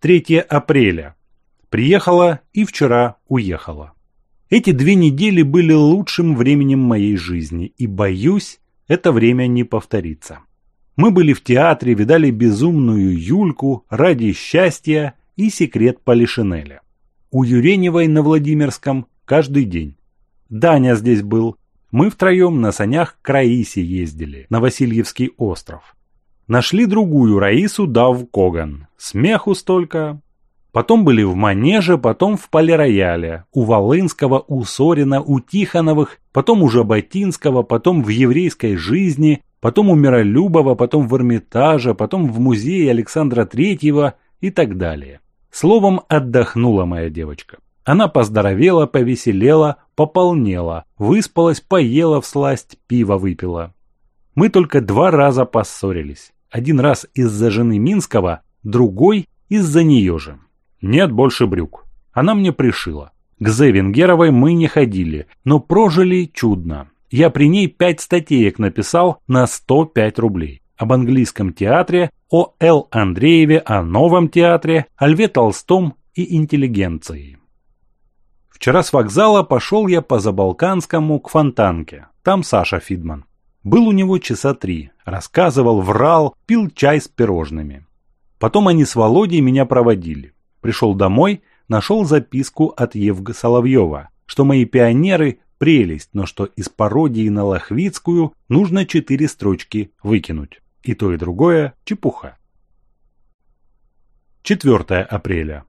3 апреля. Приехала и вчера уехала. Эти две недели были лучшим временем моей жизни, и, боюсь, это время не повторится. Мы были в театре, видали безумную Юльку ради счастья и секрет Полишинеля. У Юреневой на Владимирском каждый день. Даня здесь был. Мы втроем на санях к Раисе ездили, на Васильевский остров нашли другую Раису Дав Коган. Смеху столько. Потом были в Манеже, потом в Полирояле, у Волынского, у Сорина, у Тихоновых, потом у Жаботинского, потом в «Еврейской жизни», потом у Миролюбова, потом в Эрмитаже, потом в музее Александра Третьего и так далее. Словом, отдохнула моя девочка. Она поздоровела, повеселела, пополнела, выспалась, поела в сласть, пиво выпила. Мы только два раза поссорились один раз из-за жены Минского, другой из-за нее же. Нет больше брюк. Она мне пришила. К Зе Венгеровой мы не ходили, но прожили чудно. Я при ней пять статеек написал на 105 рублей. Об английском театре, о Л. Андрееве, о новом театре, о Льве Толстом и интеллигенции. Вчера с вокзала пошел я по Забалканскому к Фонтанке. Там Саша Фидман. Был у него часа три, рассказывал, врал, пил чай с пирожными. Потом они с Володей меня проводили. Пришел домой, нашел записку от Евга Соловьева, что мои пионеры – прелесть, но что из пародии на Лохвицкую нужно четыре строчки выкинуть. И то, и другое – чепуха. 4 апреля.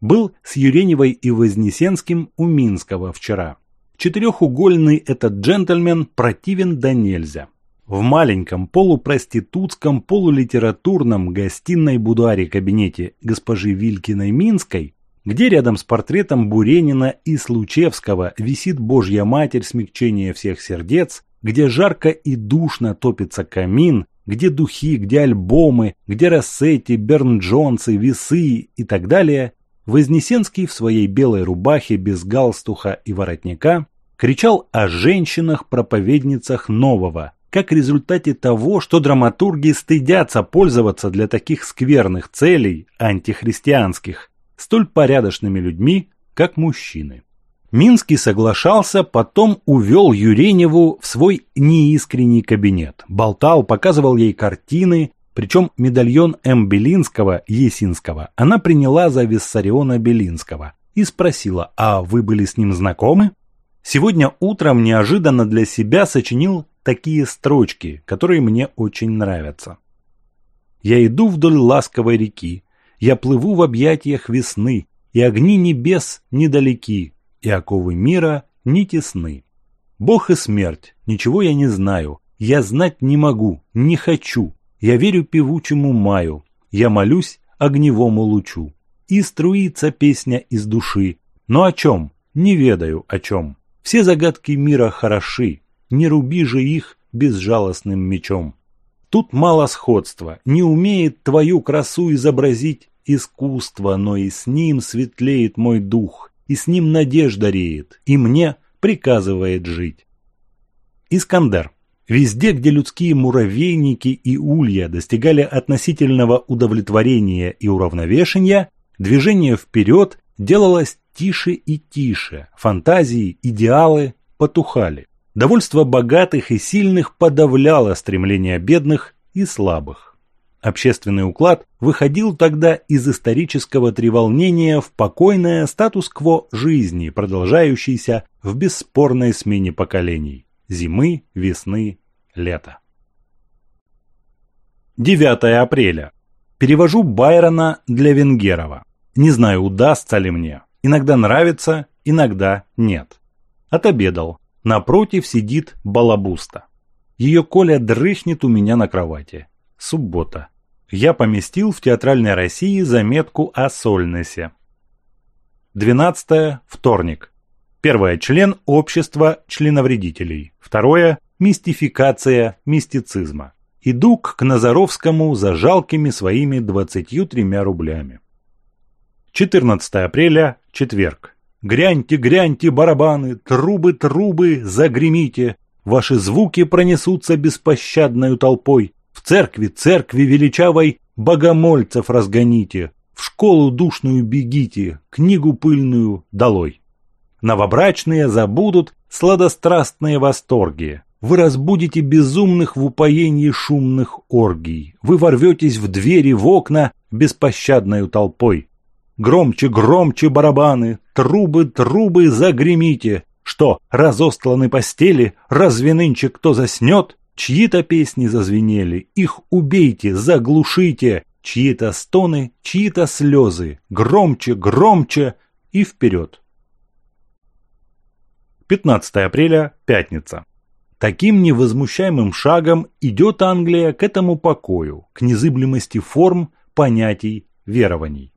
Был с Юреневой и Вознесенским у Минского вчера. Четырехугольный этот джентльмен противен да нельзя. В маленьком полупроститутском полулитературном гостиной будуаре кабинете госпожи Вилькиной Минской, где рядом с портретом Буренина и Случевского висит Божья Матерь смягчения всех сердец, где жарко и душно топится камин, где духи, где альбомы, где Рассети, Берн Джонсы, Весы и так далее, Вознесенский в своей белой рубахе без галстуха и воротника кричал о женщинах-проповедницах нового, как результате того, что драматурги стыдятся пользоваться для таких скверных целей, антихристианских, столь порядочными людьми, как мужчины. Минский соглашался, потом увел Юреневу в свой неискренний кабинет. Болтал, показывал ей картины, причем медальон М. Белинского Есинского она приняла за Виссариона Белинского и спросила, а вы были с ним знакомы? Сегодня утром неожиданно для себя сочинил такие строчки, которые мне очень нравятся. «Я иду вдоль ласковой реки, я плыву в объятиях весны, и огни небес недалеки, и оковы мира не тесны. Бог и смерть, ничего я не знаю, я знать не могу, не хочу, я верю певучему маю, я молюсь огневому лучу. И струится песня из души. Но о чем? Не ведаю о чем. Все загадки мира хороши, не руби же их безжалостным мечом. Тут мало сходства, не умеет твою красу изобразить искусство, но и с ним светлеет мой дух, и с ним надежда реет, и мне приказывает жить. Искандер Везде, где людские муравейники и улья достигали относительного удовлетворения и уравновешения, движение вперед делалось тише и тише, фантазии, идеалы потухали. Довольство богатых и сильных подавляло стремление бедных и слабых. Общественный уклад выходил тогда из исторического треволнения в покойное статус-кво жизни, продолжающейся в бесспорной смене поколений зимы, весны, лета. 9 апреля. Перевожу Байрона для Венгерова. Не знаю, удастся ли мне. Иногда нравится, иногда нет. Отобедал. Напротив сидит балабуста. Ее Коля дрыхнет у меня на кровати. Суббота. Я поместил в Театральной России заметку о Сольнесе. 12. Вторник. Первое – член общества членовредителей. Второе – мистификация мистицизма. Иду к Назаровскому за жалкими своими 23 рублями. 14 апреля, четверг. Гряньте, гряньте, барабаны, трубы, трубы, загремите. Ваши звуки пронесутся беспощадною толпой. В церкви, церкви величавой, богомольцев разгоните. В школу душную бегите, книгу пыльную долой. Новобрачные забудут сладострастные восторги. Вы разбудите безумных в упоении шумных оргий. Вы ворветесь в двери, в окна беспощадною толпой. Громче, громче барабаны, трубы, трубы загремите. Что, разостланы постели, разве нынче кто заснет? Чьи-то песни зазвенели, их убейте, заглушите. Чьи-то стоны, чьи-то слезы, громче, громче и вперед. 15 апреля, пятница. Таким невозмущаемым шагом идет Англия к этому покою, к незыблемости форм, понятий, верований.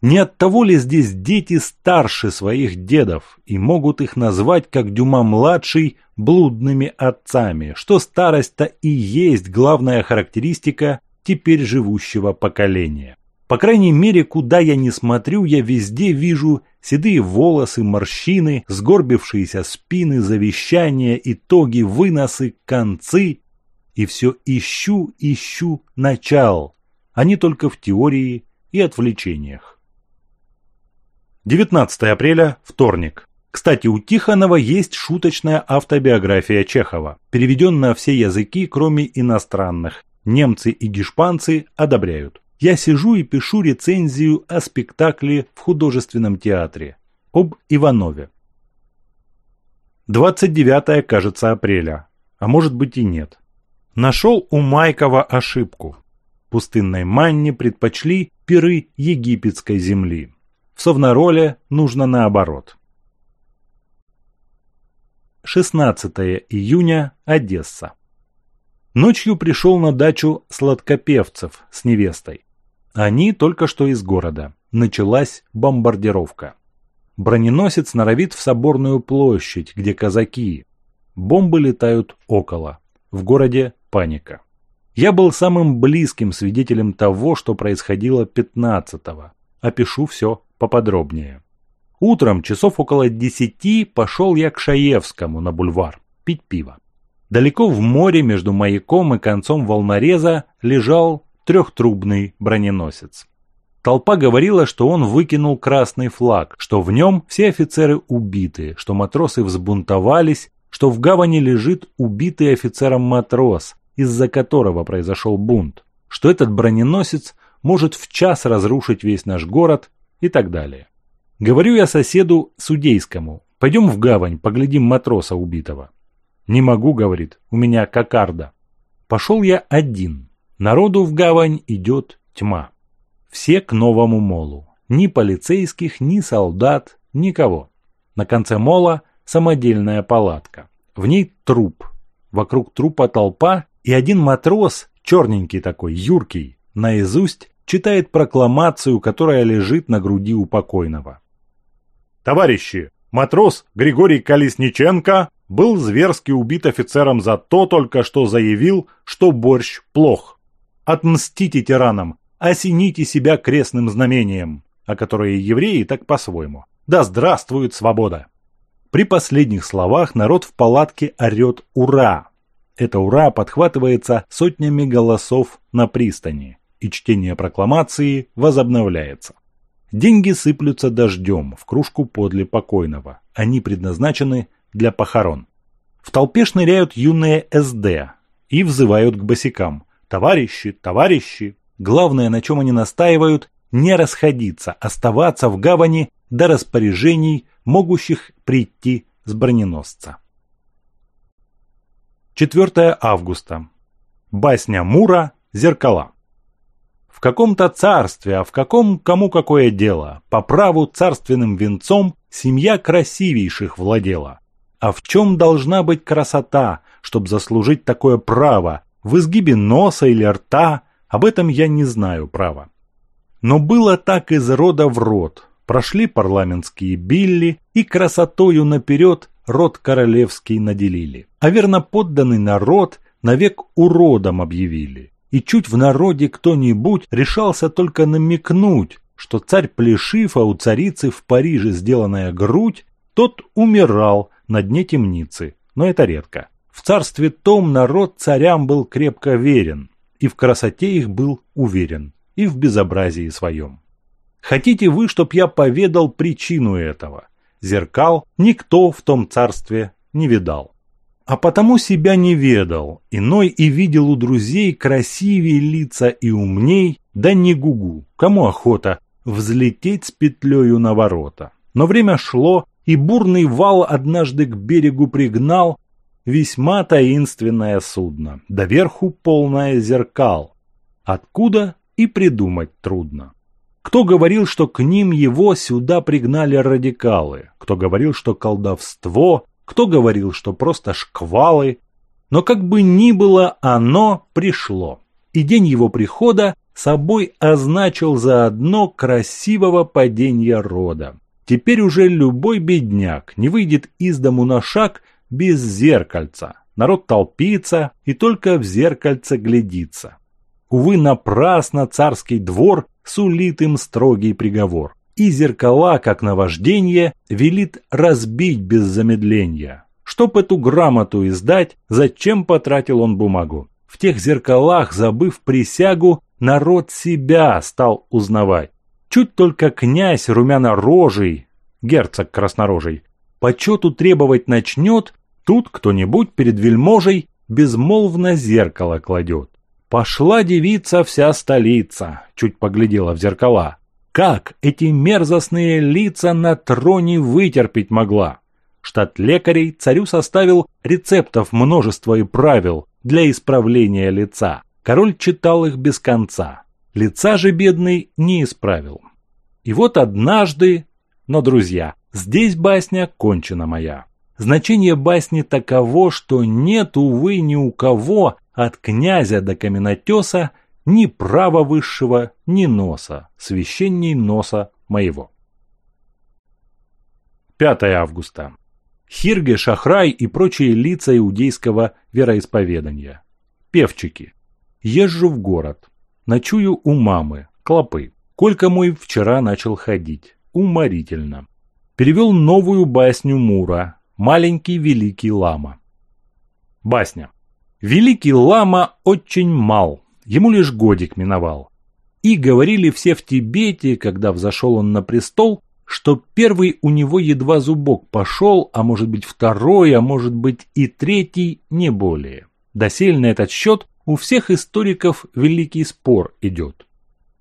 Не от того ли здесь дети старше своих дедов и могут их назвать, как Дюма-младший, блудными отцами, что старость-то и есть главная характеристика теперь живущего поколения. По крайней мере, куда я не смотрю, я везде вижу седые волосы, морщины, сгорбившиеся спины, завещания, итоги, выносы, концы. И все ищу, ищу начал, а не только в теории и отвлечениях. 19 апреля, вторник. Кстати, у Тихонова есть шуточная автобиография Чехова, переведенная на все языки, кроме иностранных. Немцы и гешпанцы одобряют. Я сижу и пишу рецензию о спектакле в художественном театре об Иванове. 29 кажется, апреля, а может быть и нет. Нашел у Майкова ошибку. Пустынной манне предпочли пиры египетской земли. В совнароле нужно наоборот. 16 июня, Одесса. Ночью пришел на дачу сладкопевцев с невестой. Они только что из города. Началась бомбардировка. Броненосец норовит в соборную площадь, где казаки. Бомбы летают около. В городе паника. Я был самым близким свидетелем того, что происходило 15-го. Опишу все поподробнее. Утром, часов около 10, пошел я к Шаевскому на бульвар пить пиво. Далеко в море между маяком и концом волнореза лежал трехтрубный броненосец. Толпа говорила, что он выкинул красный флаг, что в нем все офицеры убиты, что матросы взбунтовались, что в гавани лежит убитый офицером матрос, из-за которого произошел бунт, что этот броненосец может в час разрушить весь наш город и так далее. Говорю я соседу судейскому, пойдем в гавань, поглядим матроса убитого. Не могу, говорит, у меня кокарда. Пошел я один. Народу в гавань идет тьма. Все к новому молу. Ни полицейских, ни солдат, никого. На конце мола самодельная палатка. В ней труп. Вокруг трупа толпа, и один матрос, черненький такой, юркий, наизусть читает прокламацию, которая лежит на груди у покойного. «Товарищи, матрос Григорий Колесниченко был зверски убит офицером за то только, что заявил, что борщ плох. Отмстите тиранам, осените себя крестным знамением, о которое евреи так по-своему. Да здравствует свобода! При последних словах народ в палатке орет «Ура!». Это «Ура!» подхватывается сотнями голосов на пристани, и чтение прокламации возобновляется. Деньги сыплются дождем в кружку подле покойного. Они предназначены для похорон. В толпе шныряют юные СД и взывают к босикам «Товарищи, товарищи!». Главное, на чем они настаивают, не расходиться, оставаться в гавани до распоряжений, могущих прийти с броненосца. 4 августа. Басня Мура «Зеркала». В каком-то царстве, а в каком кому какое дело, по праву царственным венцом семья красивейших владела. А в чем должна быть красота, чтобы заслужить такое право? В изгибе носа или рта? Об этом я не знаю, право. Но было так из рода в род. Прошли парламентские билли, и красотою наперед род королевский наделили. А верно подданный народ навек уродом объявили. И чуть в народе кто-нибудь решался только намекнуть, что царь Плешифа у царицы в Париже сделанная грудь, тот умирал, на дне темницы, но это редко. В царстве том народ царям был крепко верен, и в красоте их был уверен, и в безобразии своем. Хотите вы, чтоб я поведал причину этого? Зеркал никто в том царстве не видал. А потому себя не ведал, иной и видел у друзей красивее лица и умней, да не гугу, кому охота взлететь с петлею на ворота. Но время шло, и бурный вал однажды к берегу пригнал весьма таинственное судно, доверху полное зеркал, откуда и придумать трудно. Кто говорил, что к ним его сюда пригнали радикалы, кто говорил, что колдовство, кто говорил, что просто шквалы, но как бы ни было, оно пришло, и день его прихода собой означил заодно красивого падения рода, Теперь уже любой бедняк не выйдет из дому на шаг без зеркальца. Народ толпится и только в зеркальце глядится. Увы, напрасно царский двор сулит им строгий приговор. И зеркала, как наваждение, велит разбить без замедления. Чтоб эту грамоту издать, зачем потратил он бумагу? В тех зеркалах, забыв присягу, народ себя стал узнавать. Чуть только князь румяно-рожий, герцог краснорожий, почету требовать начнет, тут кто-нибудь перед вельможей безмолвно зеркало кладет. Пошла девица вся столица, чуть поглядела в зеркала. Как эти мерзостные лица на троне вытерпеть могла? Штат лекарей царю составил рецептов множество и правил для исправления лица. Король читал их без конца. Лица же бедный не исправил. И вот однажды... Но, друзья, здесь басня кончена моя. Значение басни таково, что нет, увы, ни у кого, от князя до каменотеса, ни права высшего, ни носа, священней носа моего. 5 августа. Хирге, Шахрай и прочие лица иудейского вероисповедания. Певчики. Езжу в город. Ночую у мамы, клопы. Колька мой вчера начал ходить. Уморительно. Перевел новую басню Мура «Маленький великий лама». Басня. Великий лама очень мал, ему лишь годик миновал. И говорили все в Тибете, когда взошел он на престол, что первый у него едва зубок пошел, а может быть второй, а может быть и третий, не более. Досельно этот счет у всех историков великий спор идет.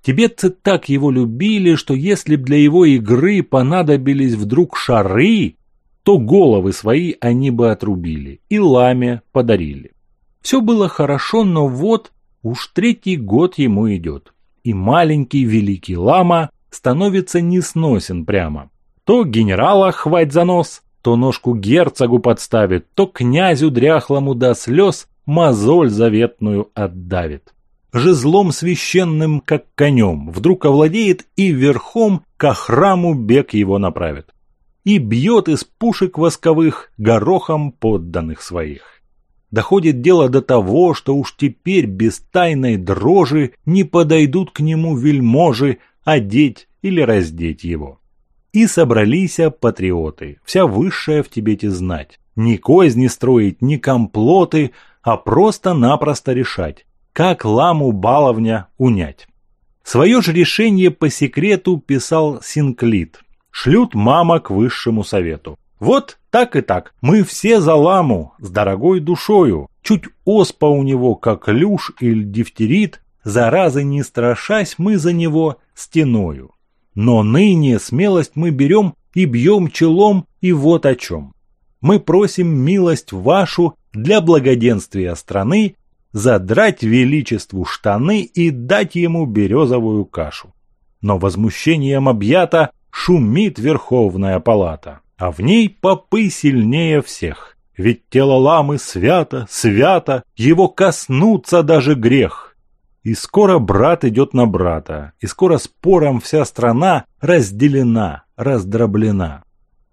Тибетцы так его любили, что если б для его игры понадобились вдруг шары, то головы свои они бы отрубили и ламе подарили. Все было хорошо, но вот уж третий год ему идет. И маленький великий лама становится несносен прямо. То генерала хвать за нос, то ножку герцогу подставит, то князю дряхлому до слез мозоль заветную отдавит. же злом священным, как конем, вдруг овладеет и верхом ко храму бег его направит. И бьет из пушек восковых горохом подданных своих. Доходит дело до того, что уж теперь без тайной дрожи не подойдут к нему вельможи одеть или раздеть его. И собрались патриоты, вся высшая в Тибете знать. Ни козни строить, ни комплоты – а просто-напросто решать, как ламу баловня унять. Свое же решение по секрету писал Синклит. Шлют мама к высшему совету. Вот так и так, мы все за ламу, с дорогой душою. Чуть оспа у него, как люш или дифтерит, заразы не страшась мы за него стеною. Но ныне смелость мы берем и бьем челом, и вот о чем. Мы просим милость вашу для благоденствия страны, задрать величеству штаны и дать ему березовую кашу. Но возмущением объята шумит Верховная Палата, а в ней попы сильнее всех. Ведь тело ламы свято, свято, его коснуться даже грех. И скоро брат идет на брата, и скоро спором вся страна разделена, раздроблена.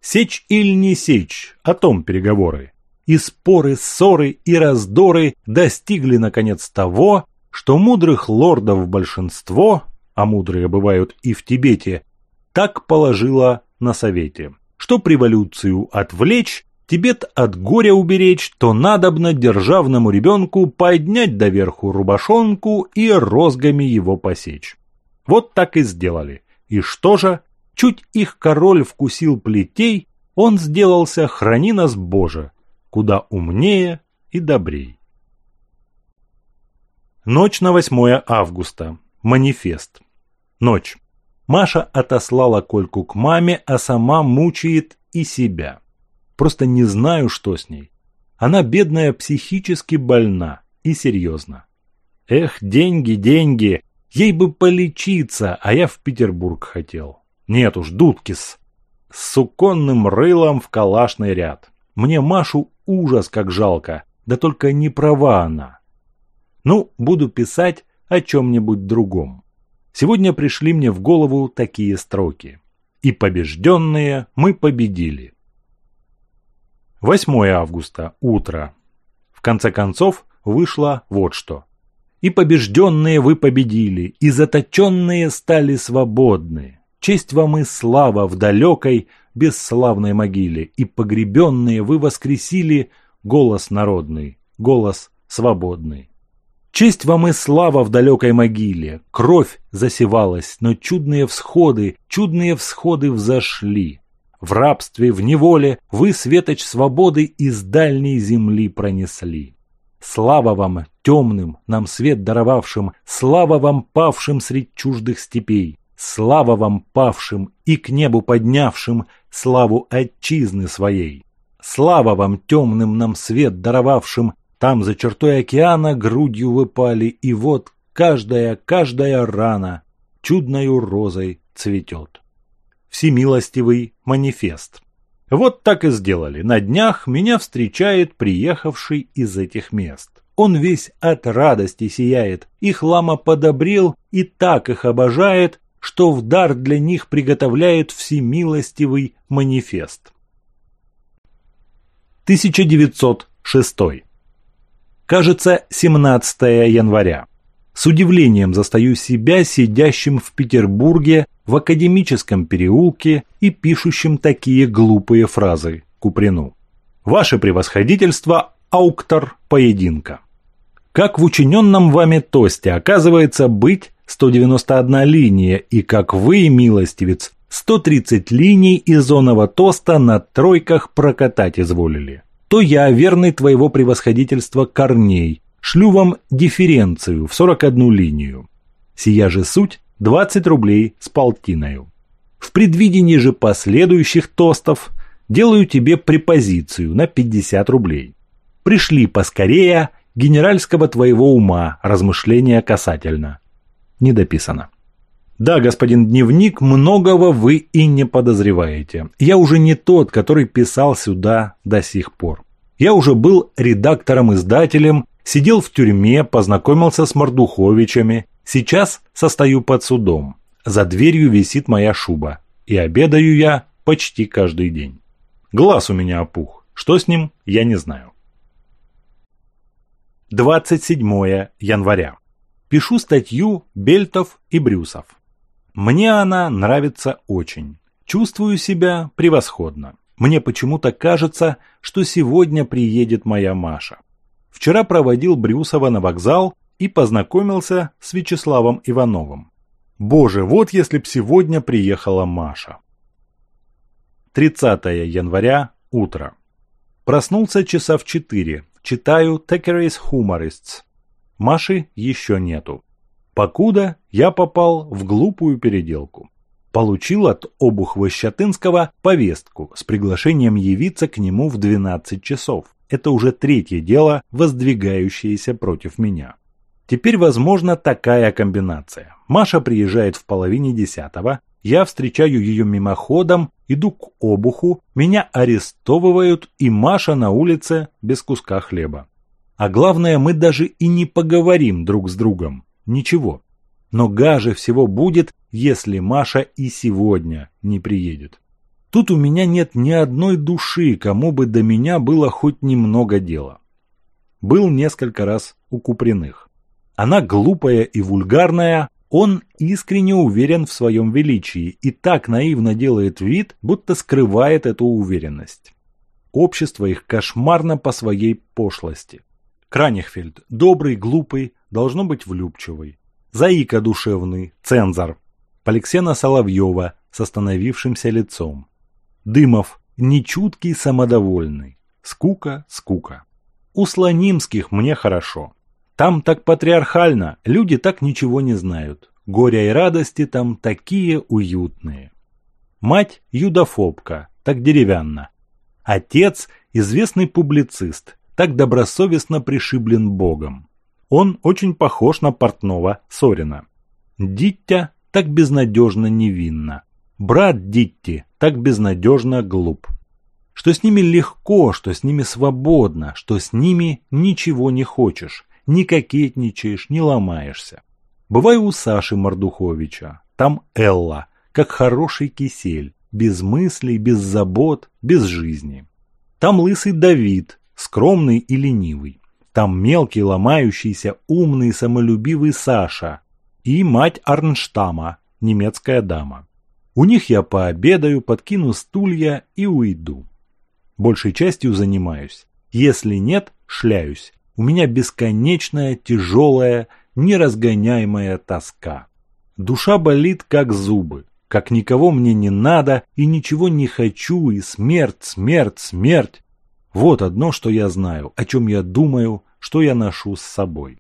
Сечь или не сечь, о том переговоры и споры, ссоры и раздоры достигли наконец того, что мудрых лордов большинство, а мудрые бывают и в Тибете, так положило на совете, что революцию отвлечь, Тибет от горя уберечь, то надобно державному ребенку поднять доверху рубашонку и розгами его посечь. Вот так и сделали. И что же? Чуть их король вкусил плетей, он сделался, храни нас куда умнее и добрей. Ночь на 8 августа. Манифест. Ночь. Маша отослала Кольку к маме, а сама мучает и себя. Просто не знаю, что с ней. Она бедная, психически больна и серьезно. Эх, деньги, деньги. Ей бы полечиться, а я в Петербург хотел. Нет уж, дудкис. С суконным рылом в калашный ряд. Мне Машу ужас как жалко, да только не права она. Ну, буду писать о чем-нибудь другом. Сегодня пришли мне в голову такие строки. «И побежденные мы победили». Восьмое августа, утро. В конце концов, вышло вот что. «И побежденные вы победили, и заточенные стали свободные. Честь вам и слава в далекой, бесславной могиле, и погребенные вы воскресили голос народный, голос свободный. Честь вам и слава в далекой могиле, кровь засевалась, но чудные всходы, чудные всходы взошли. В рабстве, в неволе вы светоч свободы из дальней земли пронесли. Слава вам, темным, нам свет даровавшим, слава вам, павшим средь чуждых степей. Слава вам, павшим, и к небу поднявшим славу отчизны своей! Слава вам, темным нам свет даровавшим, там за чертой океана грудью выпали, и вот каждая, каждая рана чудною розой цветет. Всемилостивый манифест. Вот так и сделали. На днях меня встречает приехавший из этих мест. Он весь от радости сияет, их лама подобрел и так их обожает, что в дар для них приготовляет всемилостивый манифест. 1906. Кажется, 17 января. С удивлением застаю себя сидящим в Петербурге в академическом переулке и пишущим такие глупые фразы Куприну. «Ваше превосходительство – ауктор поединка». Как в учиненном вами тосте оказывается быть 191 линия и, как вы, милостивец, 130 линий изонова тоста на тройках прокатать изволили. То я, верный твоего превосходительства Корней, шлю вам дифференцию в 41 линию. Сия же суть 20 рублей с полтиною. В предвидении же последующих тостов делаю тебе препозицию на 50 рублей. Пришли поскорее генеральского твоего ума размышления касательно недописано. Да, господин Дневник, многого вы и не подозреваете. Я уже не тот, который писал сюда до сих пор. Я уже был редактором-издателем, сидел в тюрьме, познакомился с Мордуховичами. Сейчас состою под судом. За дверью висит моя шуба. И обедаю я почти каждый день. Глаз у меня опух. Что с ним, я не знаю. 27 января. Пишу статью Бельтов и Брюсов. Мне она нравится очень. Чувствую себя превосходно. Мне почему-то кажется, что сегодня приедет моя Маша. Вчера проводил Брюсова на вокзал и познакомился с Вячеславом Ивановым. Боже, вот если б сегодня приехала Маша. 30 января, утро. Проснулся часа в 4. Читаю Текерис Humorists Маши еще нету. Покуда я попал в глупую переделку. Получил от обухва Щатынского повестку с приглашением явиться к нему в 12 часов. Это уже третье дело, воздвигающееся против меня. Теперь возможна такая комбинация. Маша приезжает в половине десятого, я встречаю ее мимоходом, иду к обуху, меня арестовывают и Маша на улице без куска хлеба. А главное, мы даже и не поговорим друг с другом. Ничего. Но гаже всего будет, если Маша и сегодня не приедет. Тут у меня нет ни одной души, кому бы до меня было хоть немного дела. Был несколько раз у Куприных. Она глупая и вульгарная, он искренне уверен в своем величии и так наивно делает вид, будто скрывает эту уверенность. Общество их кошмарно по своей пошлости. Кранихфельд, добрый, глупый, должно быть влюбчивый. Заика душевный, цензор. Поликсена Соловьева с остановившимся лицом. Дымов, нечуткий, самодовольный. Скука, скука. У Слонимских мне хорошо. Там так патриархально, люди так ничего не знают. Горя и радости там такие уютные. Мать – юдофобка, так деревянно. Отец – известный публицист, так добросовестно пришиблен Богом. Он очень похож на портного Сорина. Диття так безнадежно невинна. Брат Дитти так безнадежно глуп. Что с ними легко, что с ними свободно, что с ними ничего не хочешь, не кокетничаешь, не ломаешься. Бываю у Саши Мордуховича, там Элла, как хороший кисель, без мыслей, без забот, без жизни. Там лысый Давид, скромный и ленивый. Там мелкий, ломающийся, умный, самолюбивый Саша и мать Арнштама, немецкая дама. У них я пообедаю, подкину стулья и уйду. Большей частью занимаюсь. Если нет, шляюсь. У меня бесконечная, тяжелая, неразгоняемая тоска. Душа болит, как зубы. Как никого мне не надо и ничего не хочу, и смерть, смерть, смерть. Вот одно, что я знаю, о чем я думаю, что я ношу с собой.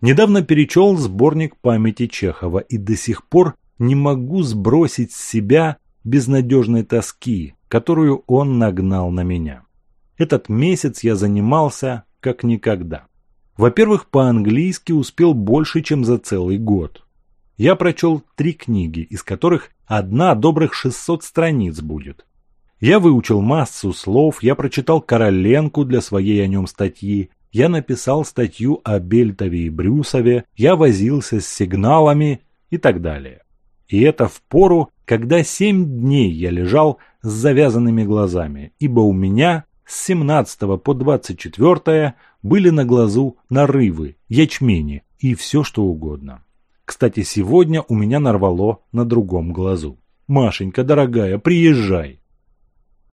Недавно перечел сборник памяти Чехова и до сих пор не могу сбросить с себя безнадежной тоски, которую он нагнал на меня. Этот месяц я занимался как никогда. Во-первых, по-английски успел больше, чем за целый год. Я прочел три книги, из которых одна добрых 600 страниц будет. Я выучил массу слов, я прочитал Короленку для своей о нем статьи, я написал статью о Бельтове и Брюсове, я возился с сигналами и так далее. И это в пору, когда семь дней я лежал с завязанными глазами, ибо у меня с 17 по 24 были на глазу нарывы, ячмени и все что угодно. Кстати, сегодня у меня нарвало на другом глазу. «Машенька, дорогая, приезжай!»